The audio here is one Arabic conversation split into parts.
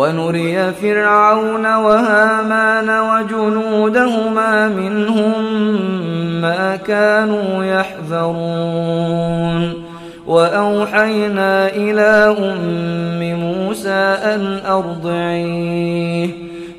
ونري فرعون وهامان وجنودهما منهم ما كانوا يحذرون. وأوحينا إلى أم موسى أن أرضعيه.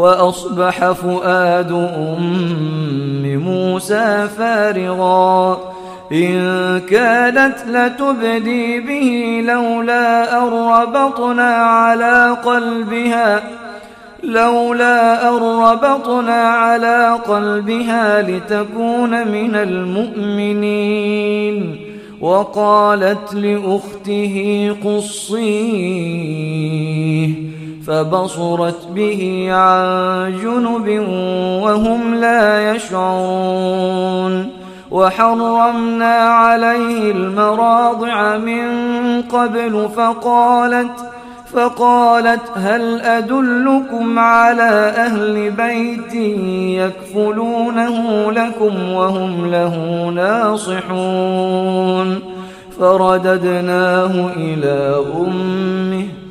وأصبح فؤاد أم موسى فارغا. إن كادت لتبدي به لولا أن ربطنا على قلبها لولا أن ربطنا على قلبها لتكون من المؤمنين. وقالت لأخته قصيه فبصرت به عن جنب وهم لا يشعرون وحرمنا عليه المراضع من قبل فقالت فقالت هل أدلكم على أهل بيت يكفلونه لكم وهم له ناصحون فرددناه إلى أمه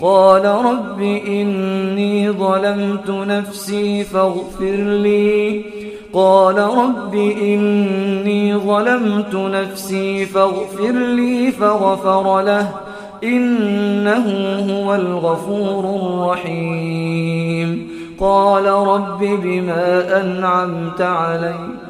قال رب إني ظلمت نفسي فاغفر لي. قال رب إني ظلمت نفسي فاغفر لي فغفر له. إنه هو الغفور الرحيم. قال رب بما أنعمت علي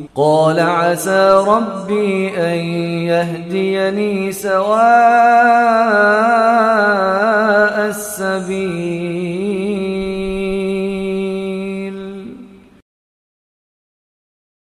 قال عسى ربي أن يهديني سواء السبيل.